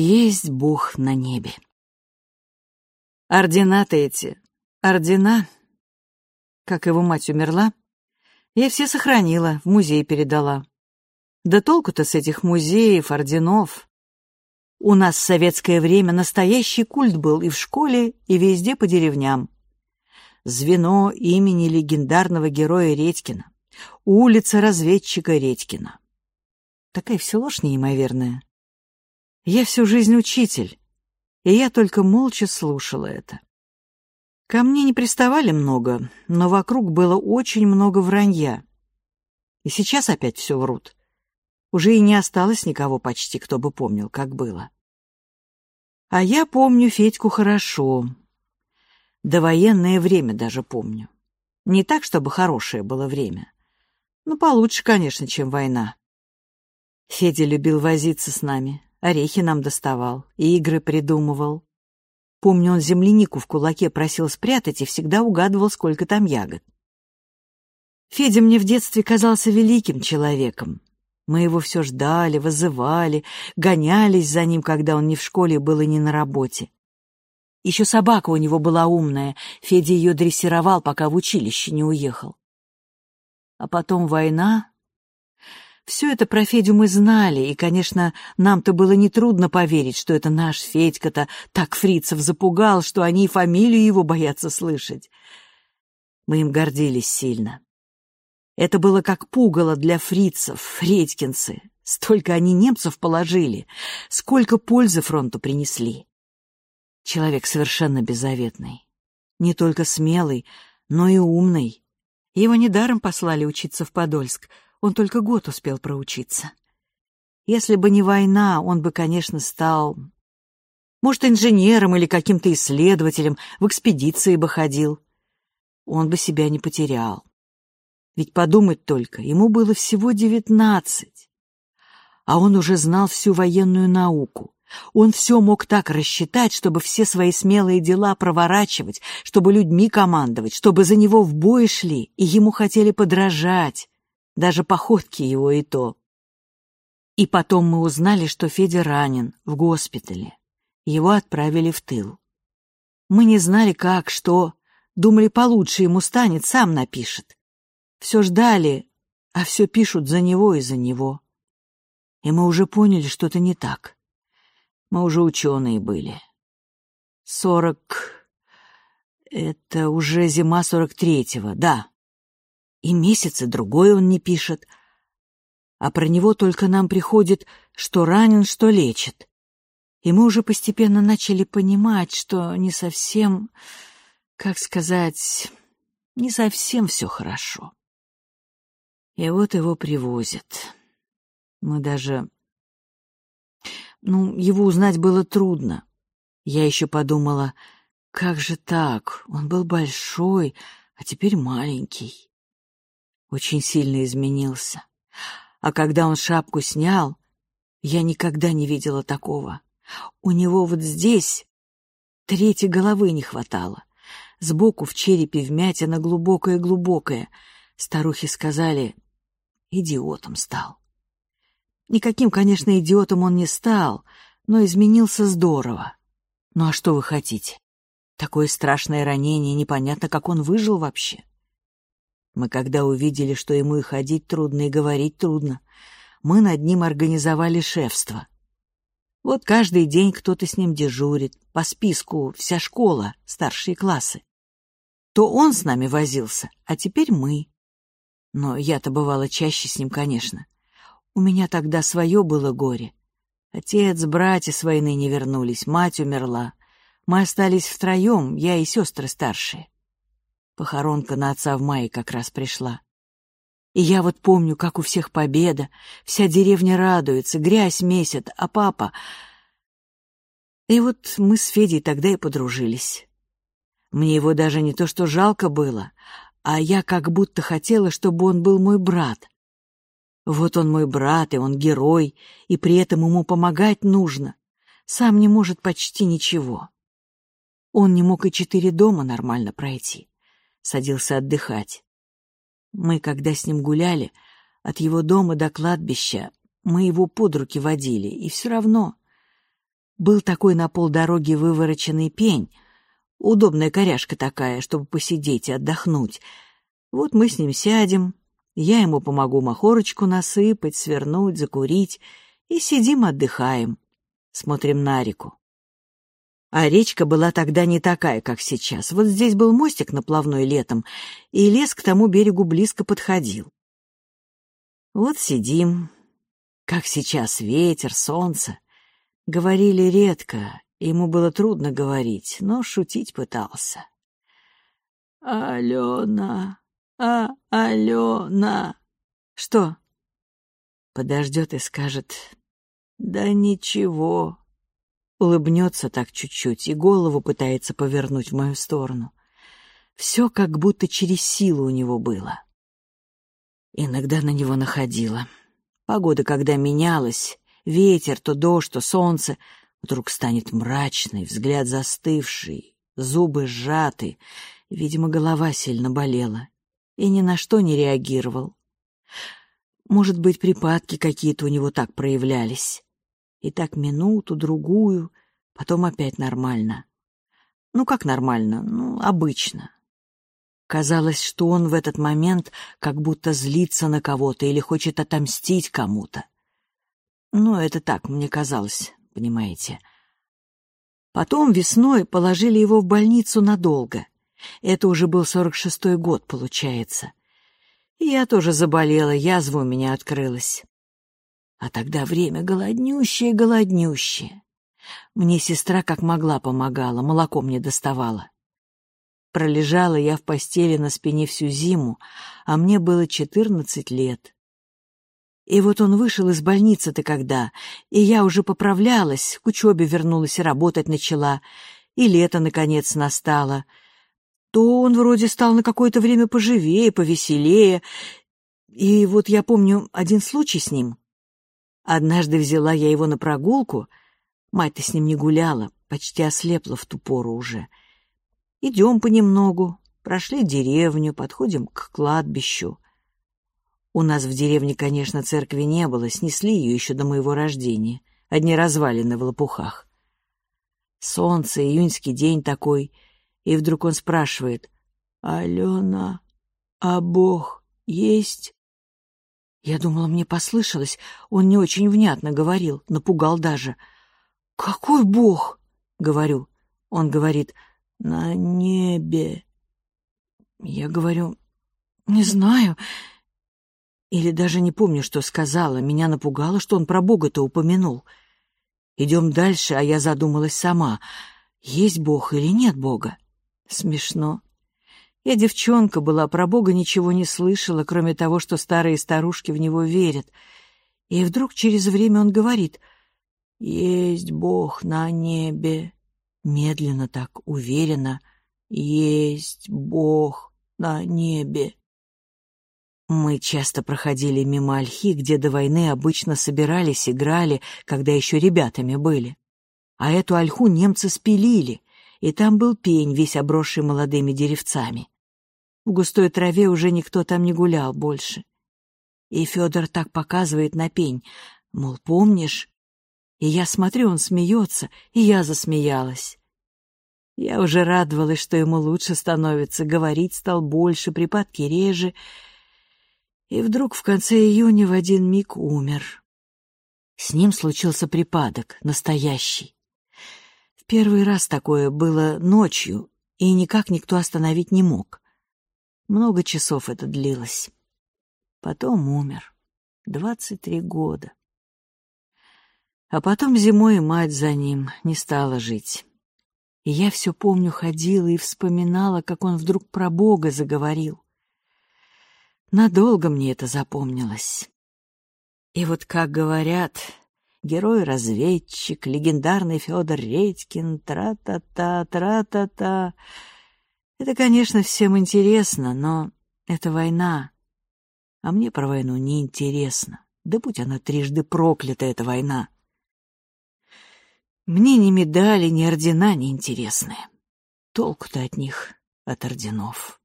Есть Бог на небе. Ордена-то эти, ордена, как его мать умерла, я все сохранила, в музей передала. Да толку-то с этих музеев, орденов. У нас в советское время настоящий культ был и в школе, и везде по деревням. Звено имени легендарного героя Редькина. Улица разведчика Редькина. Такая все ложь неимоверная. Я всю жизнь учитель, и я только молча слушала это. Ко мне не приставали много, но вокруг было очень много вранья. И сейчас опять все врут. Уже и не осталось никого почти, кто бы помнил, как было. А я помню Федьку хорошо. До военное время даже помню. Не так, чтобы хорошее было время. Ну, получше, конечно, чем война. Федя любил возиться с нами, орехи нам доставал, игры придумывал. Помню, он землянику в кулаке просил спрятать и всегда угадывал, сколько там ягод. Федя мне в детстве казался великим человеком. Мы его все ждали, вызывали, гонялись за ним, когда он не в школе был и не на работе. Еще собака у него была умная, Федя ее дрессировал, пока в училище не уехал. А потом война. Все это про Федю мы знали, и, конечно, нам-то было нетрудно поверить, что это наш Федька-то так фрицев запугал, что они и фамилию его боятся слышать. Мы им гордились сильно. Это было как пугало для фрицев, фредькинцы. Столько они немцев положили, сколько пользы фронту принесли. Человек совершенно беззаветный. Не только смелый, но и умный. Его недаром послали учиться в Подольск, он только год успел проучиться. Если бы не война, он бы, конечно, стал... Может, инженером или каким-то исследователем, в экспедиции бы ходил. Он бы себя не потерял. Ведь подумать только, ему было всего девятнадцать. А он уже знал всю военную науку. Он все мог так рассчитать, чтобы все свои смелые дела проворачивать, чтобы людьми командовать, чтобы за него в бой шли, и ему хотели подражать, даже походки его и то. И потом мы узнали, что Федя ранен, в госпитале. Его отправили в тыл. Мы не знали, как, что. Думали, получше ему станет, сам напишет. Все ждали, а все пишут за него и за него. И мы уже поняли, что это не так. Мы уже ученые были. Сорок... Это уже зима сорок третьего, да. И месяц, другой он не пишет. А про него только нам приходит, что ранен, что лечит. И мы уже постепенно начали понимать, что не совсем, как сказать, не совсем все хорошо. И вот его привозят. Мы даже... Ну, его узнать было трудно. Я еще подумала, как же так? Он был большой, а теперь маленький. Очень сильно изменился. А когда он шапку снял, я никогда не видела такого. У него вот здесь третьей головы не хватало. Сбоку в черепе вмятина глубокая-глубокая. Старухи сказали, идиотом стал. Никаким, конечно, идиотом он не стал, но изменился здорово. Ну а что вы хотите? Такое страшное ранение, непонятно, как он выжил вообще. Мы когда увидели, что ему и ходить трудно, и говорить трудно, мы над ним организовали шефство. Вот каждый день кто-то с ним дежурит, по списку вся школа, старшие классы. То он с нами возился, а теперь мы. Но я-то бывала чаще с ним, конечно. У меня тогда свое было горе. Отец, братья с войны не вернулись, мать умерла. Мы остались втроем, я и сестры старшие. Похоронка на отца в мае как раз пришла. И я вот помню, как у всех победа, вся деревня радуется, грязь месят, а папа... И вот мы с Федей тогда и подружились. Мне его даже не то что жалко было, а я как будто хотела, чтобы он был мой брат. Вот он мой брат, и он герой, и при этом ему помогать нужно. Сам не может почти ничего. Он не мог и четыре дома нормально пройти. Садился отдыхать. Мы, когда с ним гуляли, от его дома до кладбища, мы его под руки водили, и все равно... Был такой на полдороги вывороченный пень, удобная коряшка такая, чтобы посидеть и отдохнуть. Вот мы с ним сядем, я ему помогу махорочку насыпать, свернуть, закурить, и сидим отдыхаем, смотрим на реку. А речка была тогда не такая, как сейчас. Вот здесь был мостик наплавной летом, и лес к тому берегу близко подходил. Вот сидим, как сейчас ветер, солнце. Говорили редко, ему было трудно говорить, но шутить пытался. «Алена, а, Алена!» «Что?» Подождет и скажет «Да ничего». Улыбнется так чуть-чуть и голову пытается повернуть в мою сторону. Все как будто через силу у него было. Иногда на него находила. Погода, когда менялась, ветер, то дождь, то солнце, вдруг станет мрачный, взгляд застывший, зубы сжаты. Видимо, голова сильно болела. И ни на что не реагировал. Может быть, припадки какие-то у него так проявлялись. И так минуту, другую, потом опять нормально. Ну, как нормально? Ну, обычно. Казалось, что он в этот момент как будто злится на кого-то или хочет отомстить кому-то. Ну, это так, мне казалось, понимаете. Потом весной положили его в больницу надолго. Это уже был сорок шестой год, получается. И я тоже заболела, язва у меня открылась. А тогда время голоднющее-голоднющее. Мне сестра как могла помогала, молоко мне доставала. Пролежала я в постели на спине всю зиму, а мне было четырнадцать лет. И вот он вышел из больницы-то когда, и я уже поправлялась, к учебе вернулась и работать начала, и лето, наконец, настало. То он вроде стал на какое-то время поживее, повеселее. И вот я помню один случай с ним. Однажды взяла я его на прогулку, мать-то с ним не гуляла, почти ослепла в ту пору уже — Идем понемногу, прошли деревню, подходим к кладбищу. У нас в деревне, конечно, церкви не было, снесли ее еще до моего рождения, одни развалины в лопухах. Солнце, июньский день такой, и вдруг он спрашивает, «Алена, а Бог есть?» Я думала, мне послышалось, он не очень внятно говорил, напугал даже. «Какой Бог?» — говорю. Он говорит, на небе. Я говорю, не знаю. Или даже не помню, что сказала. Меня напугало, что он про Бога-то упомянул. Идем дальше, а я задумалась сама. Есть Бог или нет Бога? Смешно. Я девчонка была, про Бога ничего не слышала, кроме того, что старые старушки в него верят. И вдруг через время он говорит, «Есть Бог на небе, Медленно так, уверенно. Есть Бог на небе. Мы часто проходили мимо ольхи, где до войны обычно собирались, играли, когда еще ребятами были. А эту ольху немцы спилили, и там был пень, весь обросший молодыми деревцами. В густой траве уже никто там не гулял больше. И Федор так показывает на пень, мол, помнишь, и я смотрю, он смеется, и я засмеялась. Я уже радовалась, что ему лучше становится, говорить стал больше, припадки реже. И вдруг в конце июня в один миг умер. С ним случился припадок, настоящий. В первый раз такое было ночью, и никак никто остановить не мог. Много часов это длилось. Потом умер. Двадцать три года. А потом зимой мать за ним не стала жить. И я все помню, ходила и вспоминала, как он вдруг про Бога заговорил. Надолго мне это запомнилось. И вот, как говорят, герой-разведчик, легендарный Федор Редькин, тра-та-та, тра-та-та. Это, конечно, всем интересно, но это война. А мне про войну не интересно. Да будь она трижды проклята, эта война. Мне ни медали, ни ордена не интересны. Толку-то от них, от орденов.